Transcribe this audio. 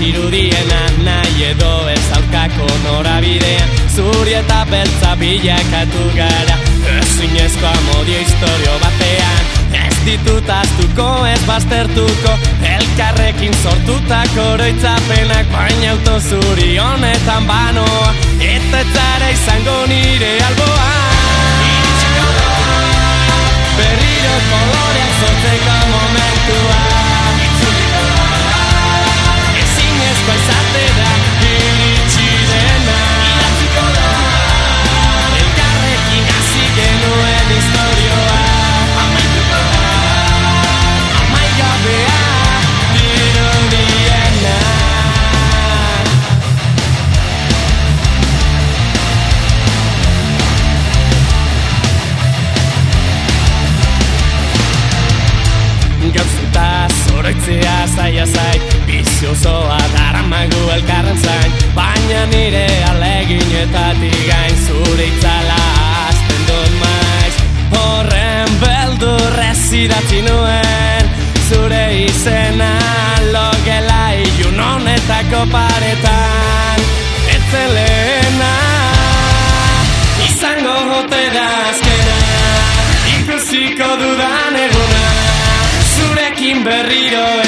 zirudiena nahi edo ez aurkako norabidean. Zuri eta beltza bilakatu gara Ezinezko amodio historio batean. Ez ditut aztuko ez baztertuko Elkarrekin sortutako oroitzapenak Baina auto zuri honetan banoa. Eta etzara izango nire alboa zaila zait. Biziozoa daramagu elkarren zain. Baina nire aleginetatik gain Zure itzala azten dut maiz. Horren beldurrez idatzi nuen. Zure izena logela ilun honetako paretan. Etzen lehena Izango hote da azkena. Ikusiko dudan eguna. Zurekin berriro